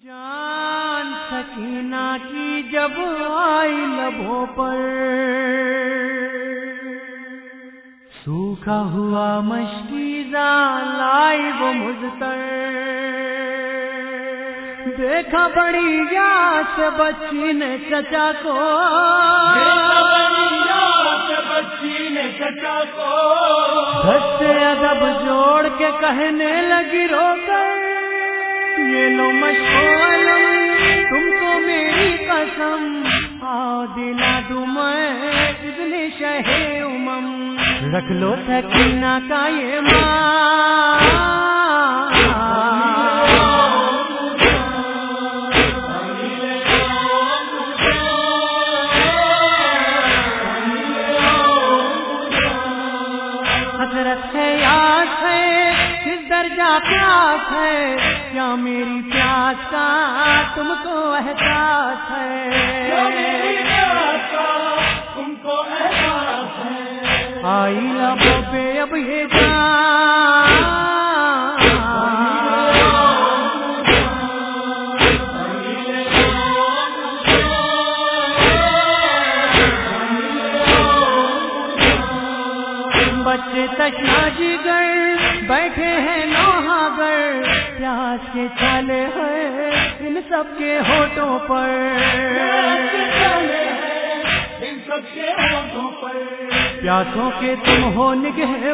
جان سکینہ کی جب آئی لبوں پر۔ سوکھا ہوا مشکیزہ لائی وہ مجھتر دیکھا بڑی یا سے بچی نے چچا کو۔ بچی نے چچا کو۔ ادب جوڑ کے کہنے لگی رو کر۔ یہ لو تم کو میری قسم آؤ دلا دوں میں شہ امم۔ رکھ لو سکینہ کا یہ ماں۔ حضرت ہے یاد ہے کس درجہ پیاس ہے کیا میری پیاس کا تم کو احساس ہے؟ تم کو احساس ہے۔ آئی لبوں پہ اب یہ جان۔ بچے تشنا گئے بیٹھے ہیں نوہا گر پیاس کے چالے ہیں ان سب کے ہوٹوں پر۔ ان سب کے ہاتھوں پر۔ پیاسوں کے تم ہو نگہ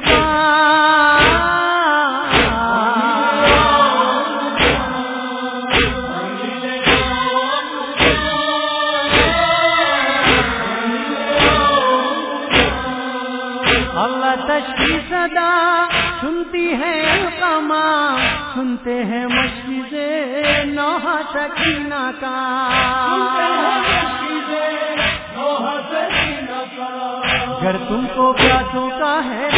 اللہ تشکی صدا سنتی ہے القما سنتے ہیں مشکل نوحہ سکینہ کا۔ اگر تم کو پیاسوں کا ہے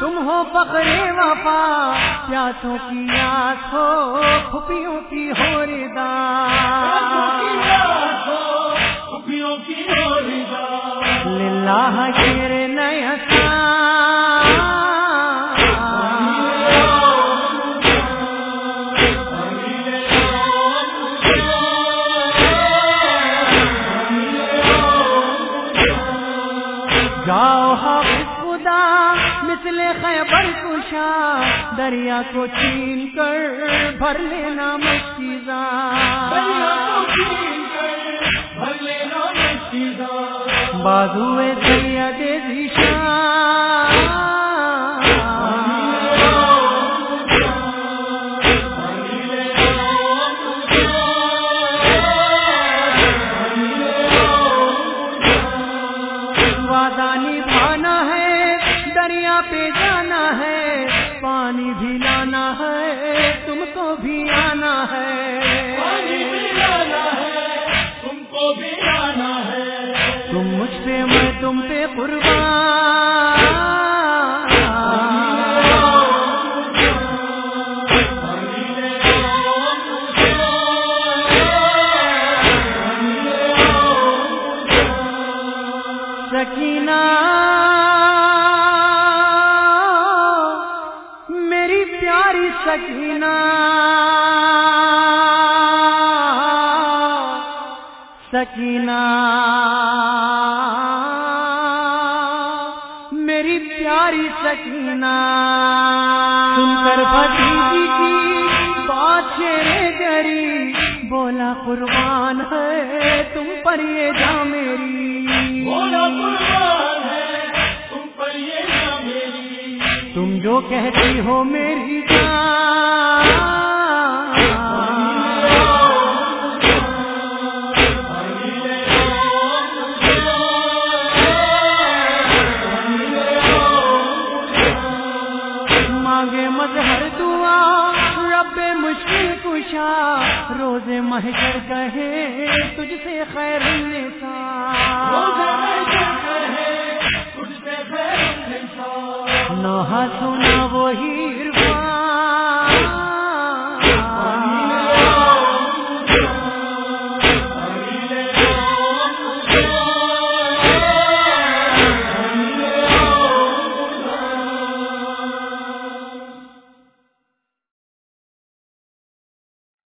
تم ہو فخر وفا پیاسوں کی یاد ہو کھپیوں کی ہو ردا للہ شیر نیسا مثل خیبر کشا دریا کو چین کر بھر لینا مشکیزاں بازو دریا دے وادانی پہ جانا ہے پانی بھی لانا ہے تم کو بھی آنا ہے۔ تم کو بھی آنا ہے۔ تم مجھ سے میں تم پہ قربان۔ پیاری سکینہ سکینہ میری پیاری سکینہ سن کر بھتیجی کی بات شیر گری بولا قربان ہے تم پر یہ جا میری تم جو کہتی ہو میری جان۔ مانگے مظہر دعا، رب مشکل کشا روز محشر کہے، تجھ سے خیر نہ سنا وہی